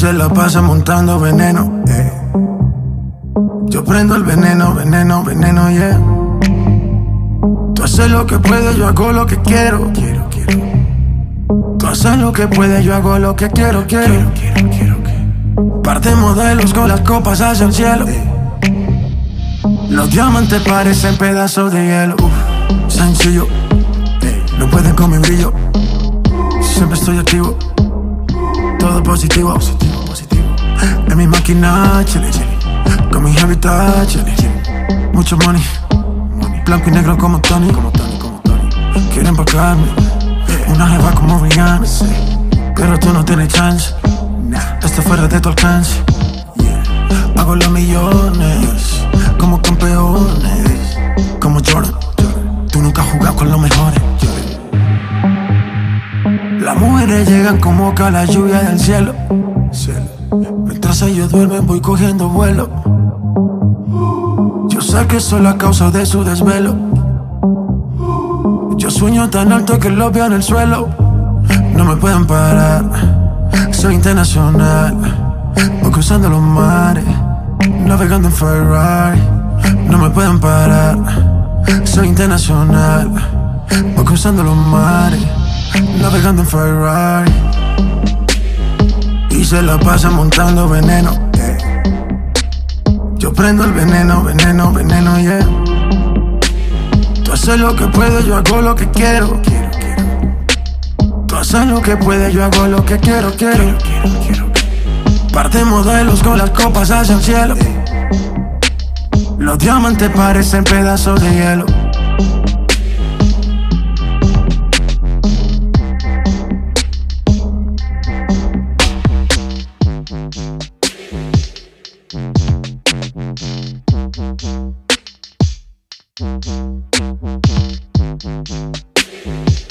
se la pasa montando veneno. eh. Yo prendo el veneno, veneno, veneno, yeah. Tú haces lo que puedes, yo hago lo que quiero. Quiero, quiero. Tú haces lo que puedes, yo hago lo que quiero, quiero. Quiero, quiero, quiero. Parte modelos con las copas hacia el cielo. Los diamantes parecen pedazos de hielo. Uf, sencillo, no pueden con mi brillo. Siempre estoy activo, positivo. positivo, positivo. En mi máquina, chile, chile. Con mi habitat, chile, chile. Mucho money, blanco y negro como Tony. Como Tony, como Tony. Quieren pagarme, una jeva como Rihanna. Pero tú no tienes chance, esto fuera de tu alcance. Hago los millones como campeones, como Jordan. Tú nunca has jugado con los mejores. Llegan como que a la lluvia del cielo. Mientras ellos duermen voy cogiendo vuelo. Yo sé que soy la causa de su desvelo. Yo sueño tan alto que lo veo en el suelo. No me pueden parar. Soy internacional. Voy cruzando los mares. Navegando en Ferrari. No me pueden parar. Soy internacional. Voy cruzando los mares. Navegando en Ferrari. Y se la pasa montando veneno. Yo prendo el veneno, veneno, veneno, yeah. Tú haces lo que puedes, yo hago lo que quiero. Tú haces lo que puedes, yo hago lo que quiero, quiero. quiero, quiero. Parte modelos con las copas hacia el cielo. Los diamantes parecen pedazos de hielo. Thank you.